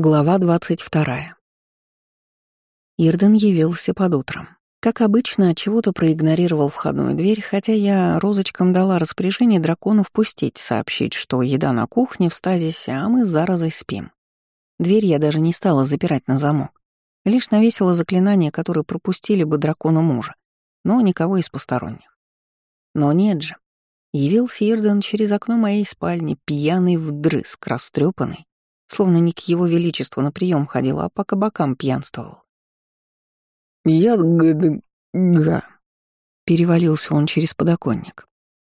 Глава двадцать вторая. Ирден явился под утром. Как обычно, от чего-то проигнорировал входную дверь, хотя я розочкам дала распоряжение дракону впустить, сообщить, что еда на кухне в стазисе, а мы с заразой спим. Дверь я даже не стала запирать на замок. Лишь навесила заклинание, которое пропустили бы дракону мужа, но никого из посторонних. Но нет же. Явился Ирден через окно моей спальни, пьяный вдрызг, растрепанный, словно не к его величеству на прием ходил, а по кабакам пьянствовал. «Я г-га», — перевалился он через подоконник.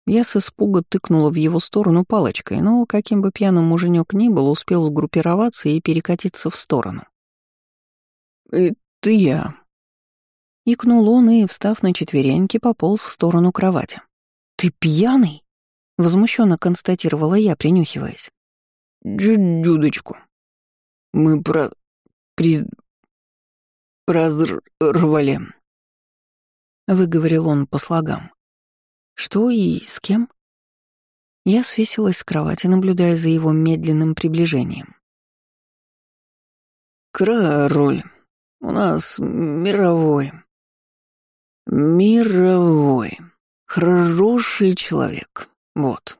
Я с испуга тыкнула в его сторону палочкой, но, каким бы пьяным муженек ни был, успел сгруппироваться и перекатиться в сторону. «Это я», Икнул он и, встав на четвереньки, пополз в сторону кровати. «Ты пьяный?» — возмущенно констатировала я, принюхиваясь. Джудочку. Мы про... при... разрвали. Выговорил он по слогам. Что и с кем? Я свесилась с кровати, наблюдая за его медленным приближением. Король. У нас мировой. Мировой. Хороший человек. Вот.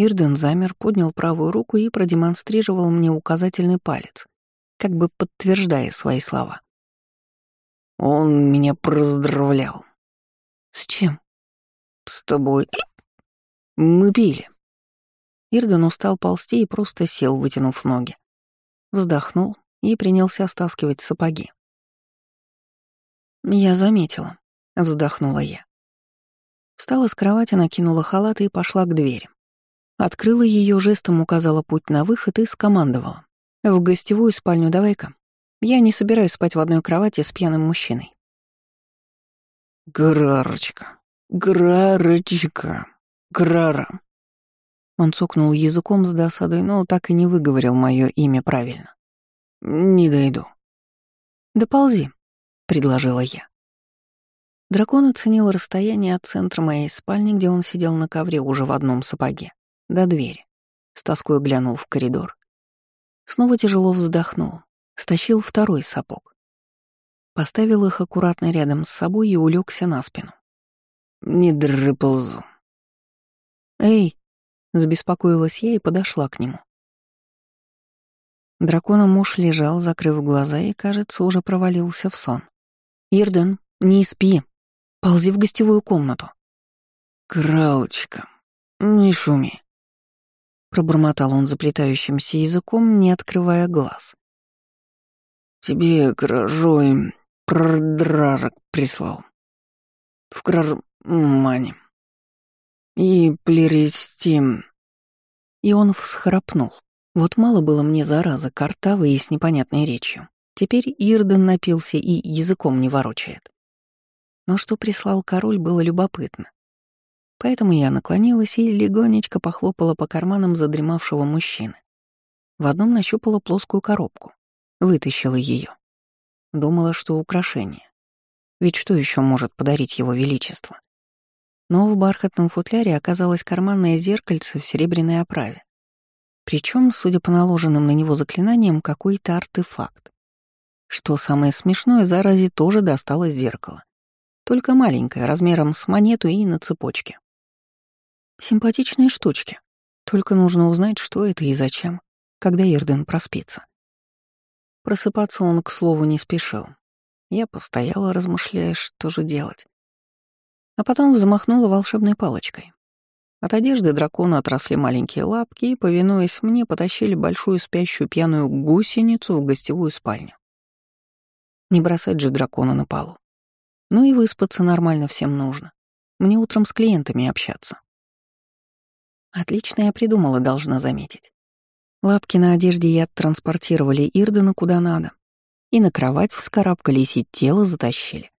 Ирден замер, поднял правую руку и продемонстрировал мне указательный палец, как бы подтверждая свои слова. «Он меня поздравлял». «С чем?» «С тобой. Мы пили». Ирден устал ползти и просто сел, вытянув ноги. Вздохнул и принялся стаскивать сапоги. «Я заметила», — вздохнула я. Встала с кровати, накинула халат и пошла к двери. Открыла ее жестом, указала путь на выход и скомандовала. «В гостевую спальню давай-ка. Я не собираюсь спать в одной кровати с пьяным мужчиной». «Грарочка, Грарочка, Грара». Он цокнул языком с досадой, но так и не выговорил мое имя правильно. «Не дойду». «Да ползи», — предложила я. Дракон оценил расстояние от центра моей спальни, где он сидел на ковре уже в одном сапоге до двери. С тоской глянул в коридор. Снова тяжело вздохнул, стащил второй сапог. Поставил их аккуратно рядом с собой и улегся на спину. «Не дрыползу». «Эй!» — забеспокоилась я и подошла к нему. Дракона муж лежал, закрыв глаза, и, кажется, уже провалился в сон. «Ирден, не спи. Ползи в гостевую комнату». «Кралочка, не шуми», Пробормотал он заплетающимся языком, не открывая глаз. «Тебе Кражой продрарок прислал. В Кражмане. И плеристим». И он всхрапнул. Вот мало было мне заразы, картавой и с непонятной речью. Теперь Ирден напился и языком не ворочает. Но что прислал король, было любопытно. Поэтому я наклонилась и легонечко похлопала по карманам задремавшего мужчины. В одном нащупала плоскую коробку, вытащила ее. Думала, что украшение. Ведь что еще может подарить его величество? Но в бархатном футляре оказалось карманное зеркальце в серебряной оправе. Причем, судя по наложенным на него заклинаниям, какой-то артефакт. Что самое смешное, заразе тоже досталось зеркало. Только маленькое, размером с монету и на цепочке. Симпатичные штучки. Только нужно узнать, что это и зачем, когда Ирден проспится. Просыпаться он, к слову, не спешил. Я постояла, размышляя, что же делать. А потом взмахнула волшебной палочкой. От одежды дракона отросли маленькие лапки и, повинуясь мне, потащили большую спящую пьяную гусеницу в гостевую спальню. Не бросать же дракона на полу. Ну и выспаться нормально всем нужно. Мне утром с клиентами общаться. Отлично я придумала, должна заметить. Лапки на одежде я транспортировали Ирдена куда надо. И на кровать вскарабкались, и тело затащили.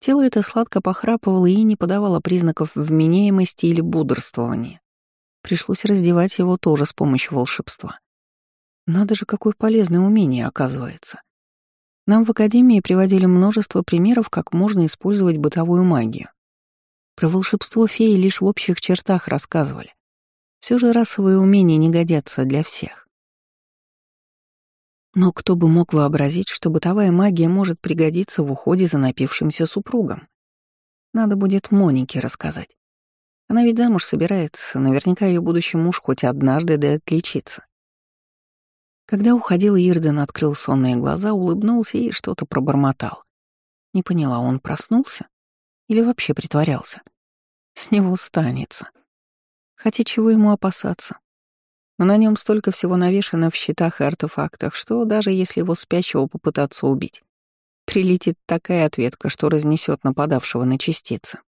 Тело это сладко похрапывало и не подавало признаков вменяемости или бодрствования. Пришлось раздевать его тоже с помощью волшебства. Надо же, какое полезное умение оказывается. Нам в Академии приводили множество примеров, как можно использовать бытовую магию. Про волшебство феи лишь в общих чертах рассказывали. Все же расовые умения не годятся для всех. Но кто бы мог вообразить, что бытовая магия может пригодиться в уходе за напившимся супругом? Надо будет Монике рассказать. Она ведь замуж собирается, наверняка ее будущий муж хоть однажды да отличится. Когда уходил Ирден, открыл сонные глаза, улыбнулся и что-то пробормотал. Не поняла, он проснулся? Или вообще притворялся? С него станется. Хотя чего ему опасаться? На нем столько всего навешано в щитах и артефактах, что даже если его спящего попытаться убить, прилетит такая ответка, что разнесет нападавшего на частицы.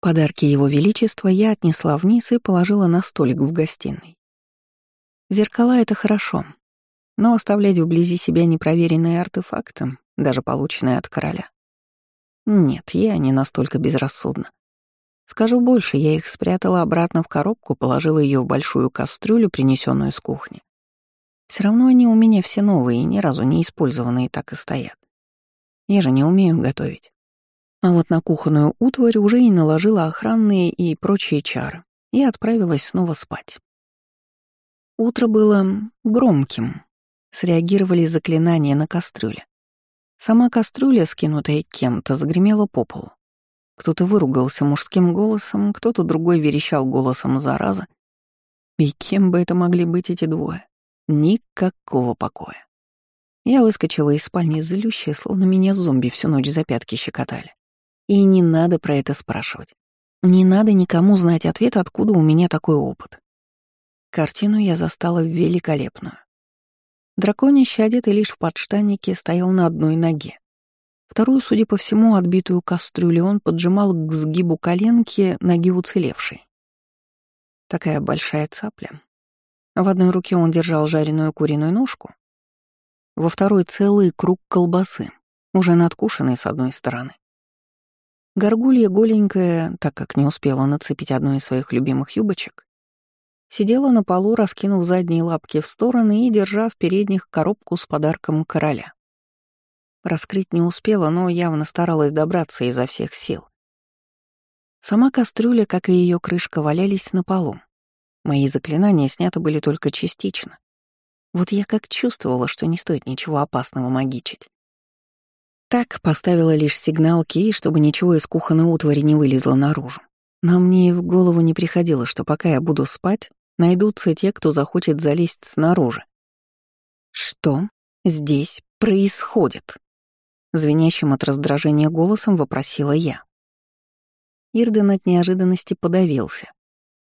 Подарки Его Величества я отнесла вниз и положила на столик в гостиной. Зеркала — это хорошо, но оставлять вблизи себя непроверенные артефакты, даже полученные от короля. Нет, я не настолько безрассудна. Скажу больше, я их спрятала обратно в коробку, положила ее в большую кастрюлю, принесенную с кухни. Все равно они у меня все новые и ни разу не использованные так и стоят. Я же не умею готовить. А вот на кухонную утварь уже и наложила охранные и прочие чары и отправилась снова спать. Утро было громким. Среагировали заклинания на кастрюле. Сама кастрюля, скинутая кем-то, загремела по полу. Кто-то выругался мужским голосом, кто-то другой верещал голосом зараза. И кем бы это могли быть эти двое? Никакого покоя. Я выскочила из спальни злющая, словно меня зомби всю ночь за пятки щекотали. И не надо про это спрашивать. Не надо никому знать ответ, откуда у меня такой опыт. Картину я застала великолепную. Драконий щадет и лишь в подштаннике стоял на одной ноге. Вторую, судя по всему, отбитую кастрюлю он поджимал к сгибу коленки ноги уцелевшей. Такая большая цапля. В одной руке он держал жареную куриную ножку, во второй — целый круг колбасы, уже надкушенный с одной стороны. Горгулья голенькая, так как не успела нацепить одну из своих любимых юбочек, сидела на полу, раскинув задние лапки в стороны и держа в передних коробку с подарком короля. Раскрыть не успела, но явно старалась добраться изо всех сил. Сама кастрюля, как и ее крышка, валялись на полу. Мои заклинания сняты были только частично. Вот я как чувствовала, что не стоит ничего опасного магичить. Так поставила лишь сигнал Кей, чтобы ничего из кухонной утвари не вылезло наружу. Но мне и в голову не приходило, что пока я буду спать, найдутся те, кто захочет залезть снаружи. Что здесь происходит? Звенящим от раздражения голосом вопросила я. Ирден от неожиданности подавился.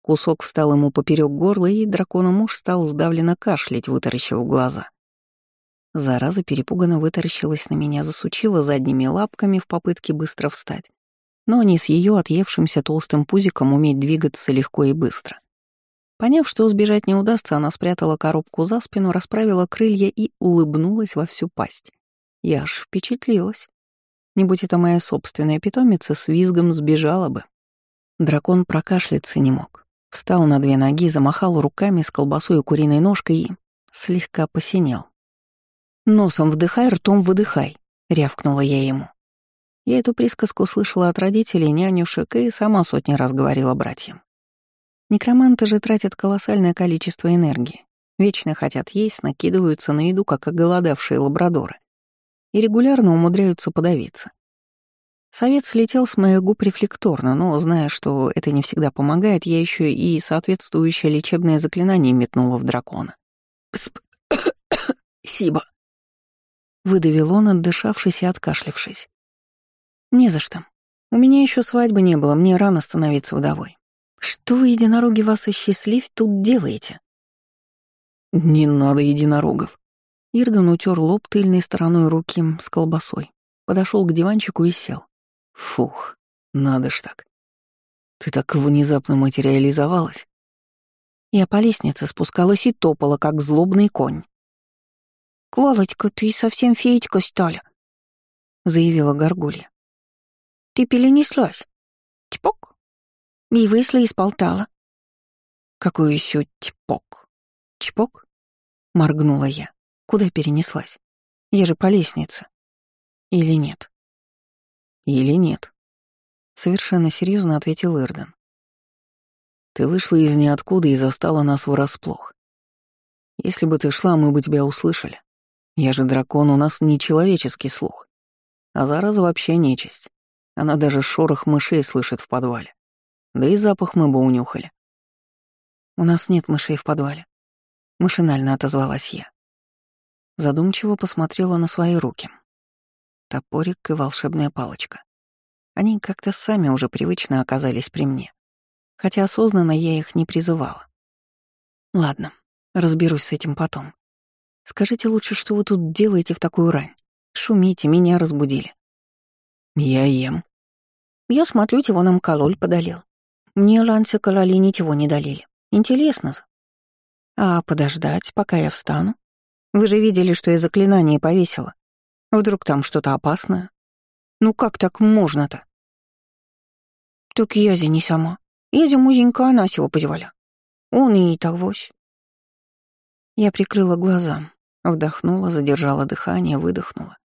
Кусок встал ему поперек горла, и дракона-муж стал сдавленно кашлять, вытаращив глаза. Зараза перепуганно вытаращилась на меня, засучила задними лапками в попытке быстро встать, но не с ее отъевшимся толстым пузиком уметь двигаться легко и быстро. Поняв, что сбежать не удастся, она спрятала коробку за спину, расправила крылья и улыбнулась во всю пасть. Я аж впечатлилась. Не будь это моя собственная питомица, с визгом сбежала бы. Дракон прокашляться не мог. Встал на две ноги, замахал руками с колбасой и куриной ножкой и слегка посинел. «Носом вдыхай, ртом выдыхай», — рявкнула я ему. Я эту присказку слышала от родителей, нянюшек и сама сотни раз говорила братьям. Некроманты же тратят колоссальное количество энергии. Вечно хотят есть, накидываются на еду, как оголодавшие лабрадоры и регулярно умудряются подавиться. Совет слетел с моих губ рефлекторно, но, зная, что это не всегда помогает, я еще и соответствующее лечебное заклинание метнула в дракона. «Сп... Сиба!» Выдавил он, отдышавшись и откашлившись. «Не за что. У меня еще свадьбы не было, мне рано становиться вдовой. Что вы, единороги, вас и счастлив тут делаете?» «Не надо единорогов», Ирден утер лоб тыльной стороной руки с колбасой, подошел к диванчику и сел. Фух, надо ж так. Ты так внезапно материализовалась. Я по лестнице спускалась и топала, как злобный конь. «Клалочка, ты совсем феечка стала», — заявила Горгулья. «Ты перенеслась. Типок. И вышла и сполтала». «Какой еще типок? Чпок?» — моргнула я. Куда перенеслась? Я же по лестнице. Или нет? Или нет? Совершенно серьезно ответил Эрден. Ты вышла из ниоткуда и застала нас врасплох. Если бы ты шла, мы бы тебя услышали. Я же дракон, у нас не человеческий слух. А зараза вообще нечисть. Она даже шорох мышей слышит в подвале. Да и запах мы бы унюхали. У нас нет мышей в подвале. Машинально отозвалась я. Задумчиво посмотрела на свои руки. Топорик и волшебная палочка. Они как-то сами уже привычно оказались при мне, хотя осознанно я их не призывала. Ладно, разберусь с этим потом. Скажите лучше, что вы тут делаете в такую рань? Шумите, меня разбудили. Я ем. Я смотрю, его нам кололь подолил. Мне ланцы кололи ничего не долили. Интересно. А подождать, пока я встану? Вы же видели, что я заклинание повесила. Вдруг там что-то опасное? Ну как так можно-то? Так Язи не сама. Язи музенька она сего позволя. Он и так вось. Я прикрыла глаза, вдохнула, задержала дыхание, выдохнула.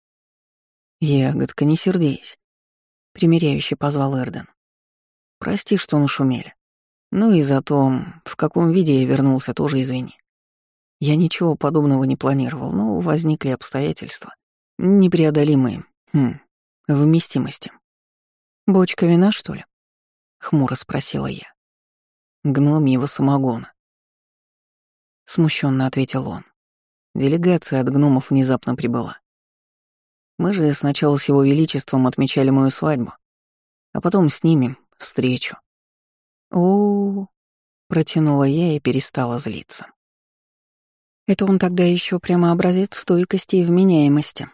«Ягодка, не сердись», — примиряюще позвал Эрден. «Прости, что нашумели. Ну и за то, в каком виде я вернулся, тоже извини. Я ничего подобного не планировал, но возникли обстоятельства, непреодолимые, хм, вместимости. «Бочка вина, что ли?» — хмуро спросила я. «Гномьего самогона». Смущенно ответил он. Делегация от гномов внезапно прибыла. Мы же сначала с его величеством отмечали мою свадьбу, а потом с ними встречу. О, протянула я и перестала злиться. Это он тогда еще прямо образец стойкости и вменяемости.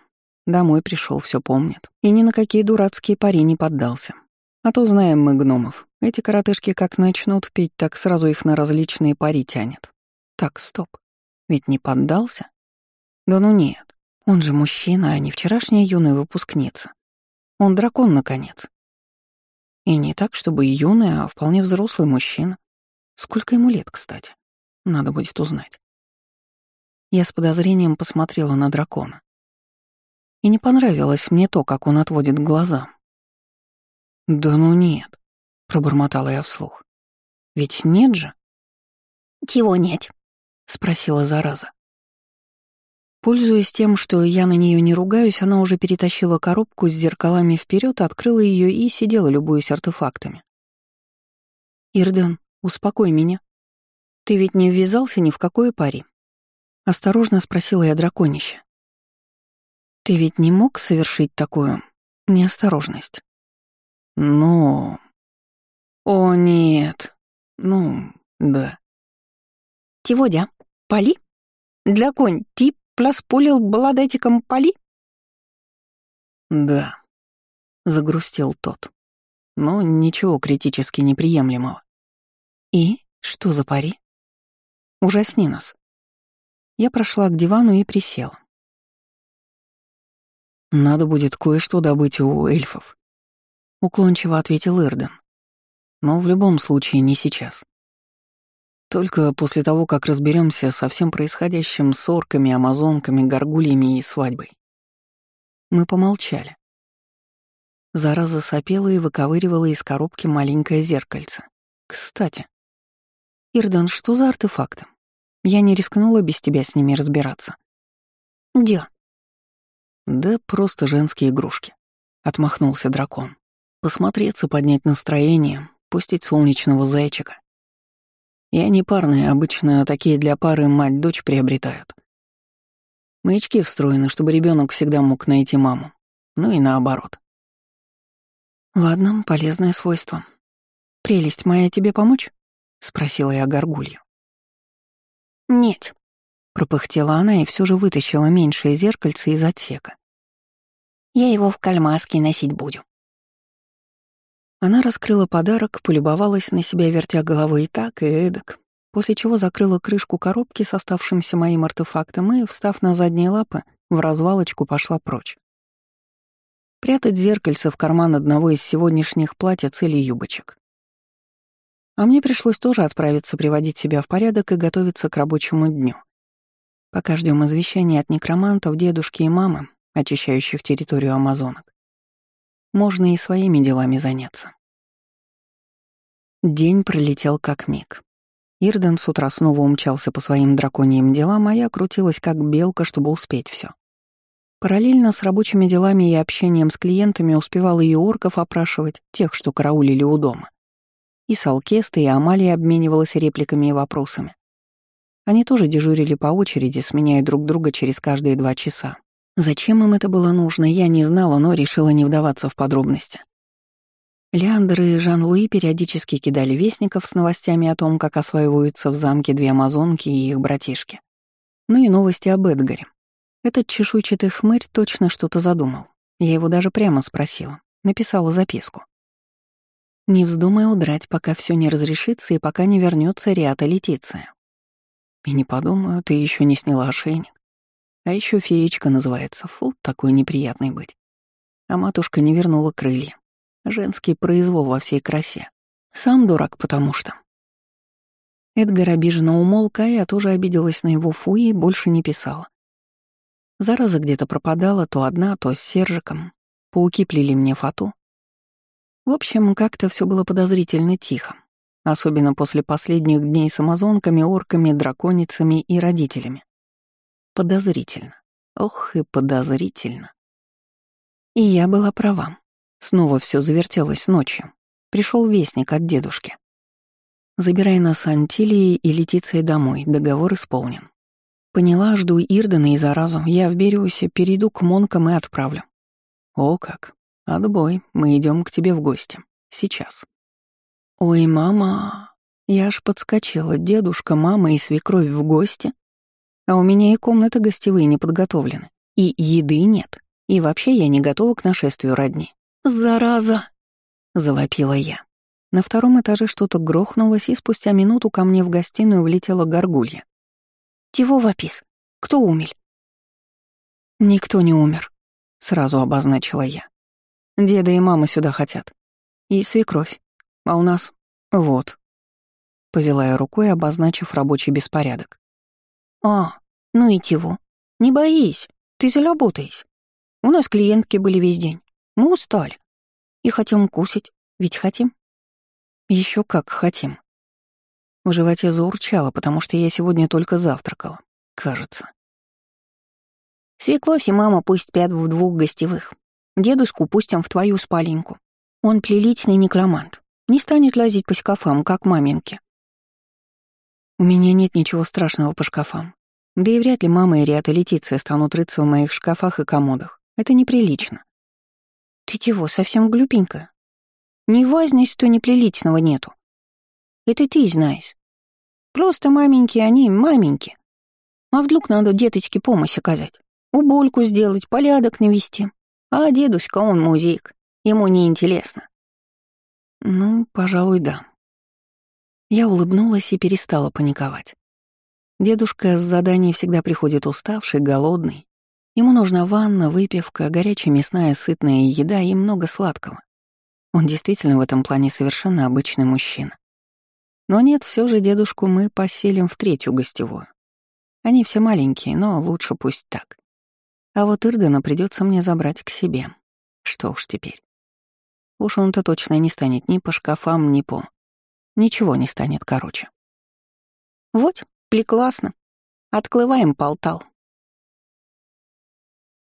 Домой пришел, все помнит. И ни на какие дурацкие пари не поддался. А то знаем мы гномов. Эти коротышки как начнут пить, так сразу их на различные пари тянет. Так, стоп. Ведь не поддался? Да ну нет. Он же мужчина, а не вчерашняя юная выпускница. Он дракон, наконец. И не так, чтобы юный, а вполне взрослый мужчина. Сколько ему лет, кстати? Надо будет узнать. Я с подозрением посмотрела на дракона. И не понравилось мне то, как он отводит глаза. «Да ну нет», — пробормотала я вслух. «Ведь нет же?» «Чего нет?» — спросила зараза. Пользуясь тем, что я на нее не ругаюсь, она уже перетащила коробку с зеркалами вперед, открыла ее и сидела, любуясь артефактами. «Ирден, успокой меня. Ты ведь не ввязался ни в какое пари?» Осторожно спросила я драконище. «Ты ведь не мог совершить такую неосторожность?» «Ну...» «О, нет. Ну, да». «Тиводя, пали? Для конь тип Пласпулил баладетиком поли?» «Да», — загрустил тот. «Но ничего критически неприемлемого». «И? Что за пари?» «Ужасни нас». Я прошла к дивану и присела. «Надо будет кое-что добыть у эльфов», — уклончиво ответил Ирден. «Но в любом случае не сейчас. Только после того, как разберемся со всем происходящим с орками, амазонками, горгульями и свадьбой. Мы помолчали. Зараза сопела и выковыривала из коробки маленькое зеркальце. Кстати. Ирдан, что за артефакты? Я не рискнула без тебя с ними разбираться. Где? Да просто женские игрушки. Отмахнулся дракон. Посмотреться, поднять настроение, пустить солнечного зайчика. Я не парные, обычно такие для пары мать-дочь приобретают. Маячки встроены, чтобы ребенок всегда мог найти маму. Ну и наоборот. Ладно, полезное свойство. Прелесть моя тебе помочь? Спросила я горгулью. Нет. Пропыхтела она и все же вытащила меньшее зеркальце из отсека. Я его в кальмаске носить буду. Она раскрыла подарок, полюбовалась на себя, вертя головой и так, и эдак, после чего закрыла крышку коробки с оставшимся моим артефактом и, встав на задние лапы, в развалочку пошла прочь. Прятать зеркальце в карман одного из сегодняшних платьиц или юбочек. А мне пришлось тоже отправиться приводить себя в порядок и готовиться к рабочему дню. Пока ждем извещения от некромантов, дедушки и мамы, очищающих территорию амазонок можно и своими делами заняться. День пролетел как миг. Ирден с утра снова умчался по своим драконьим делам, а я крутилась как белка, чтобы успеть все. Параллельно с рабочими делами и общением с клиентами успевала и орков опрашивать, тех, что караулили у дома. И с Алкестой, и Амалия обменивалась репликами и вопросами. Они тоже дежурили по очереди, сменяя друг друга через каждые два часа. Зачем им это было нужно, я не знала, но решила не вдаваться в подробности. Леандр и Жан-Луи периодически кидали вестников с новостями о том, как осваиваются в замке две амазонки и их братишки. Ну и новости об Эдгаре. Этот чешуйчатый хмырь точно что-то задумал. Я его даже прямо спросила. Написала записку. «Не вздумай удрать, пока все не разрешится и пока не вернется Риата Летиция». И не подумаю, ты еще не сняла ошейник. А еще феечка называется. Фу, такой неприятный быть. А матушка не вернула крылья. Женский произвол во всей красе. Сам дурак, потому что. Эдгар обиженно умолк, а я тоже обиделась на его фу и больше не писала. Зараза где-то пропадала, то одна, то с Сержиком. Пауки плели мне фату. В общем, как-то все было подозрительно тихо. Особенно после последних дней с амазонками, орками, драконицами и родителями. Подозрительно. Ох и подозрительно. И я была права. Снова все завертелось ночью. Пришел вестник от дедушки. Забирай нас Антилии и Летиция домой, договор исполнен. Поняла, жду Ирдена и заразу. Я в Бериусе перейду к Монкам и отправлю. О как. Отбой, мы идем к тебе в гости. Сейчас. Ой, мама. Я аж подскочила. Дедушка, мама и свекровь в гости. А у меня и комнаты гостевые не подготовлены. И еды нет. И вообще я не готова к нашествию родни. «Зараза!» — завопила я. На втором этаже что-то грохнулось, и спустя минуту ко мне в гостиную влетела горгулья. «Чего вопис? Кто умер?» «Никто не умер», — сразу обозначила я. «Деда и мама сюда хотят. И свекровь. А у нас... вот». Повела я рукой, обозначив рабочий беспорядок. «А, ну и чего? Не боись, ты заработаешь. У нас клиентки были весь день. Мы устали. И хотим кусить. Ведь хотим? Еще как хотим. В животе заурчало, потому что я сегодня только завтракала. Кажется. Свекловь и мама пусть спят в двух гостевых. Дедушку пустим в твою спаленьку. Он плелитный некромант. Не станет лазить по шкафам, как маменьки. У меня нет ничего страшного по шкафам. Да и вряд ли мама и Риата Летиция станут рыться в моих шкафах и комодах. Это неприлично. Ты чего, совсем глупенькая? Ни важности, то неприличного нету. Это ты знаешь. Просто маменьки они, маменьки. А вдруг надо деточке помощь оказать? Убольку сделать, порядок навести. А дедушка, он музик. Ему не интересно. Ну, пожалуй, да. Я улыбнулась и перестала паниковать. Дедушка с заданий всегда приходит уставший, голодный, Ему нужна ванна, выпивка, горячая мясная сытная еда и много сладкого. Он действительно в этом плане совершенно обычный мужчина. Но нет, все же дедушку мы поселим в третью гостевую. Они все маленькие, но лучше пусть так. А вот Ирдена придется мне забрать к себе. Что уж теперь. Уж он-то точно не станет ни по шкафам, ни по... Ничего не станет короче. Вот, прекрасно. Отклываем полтал.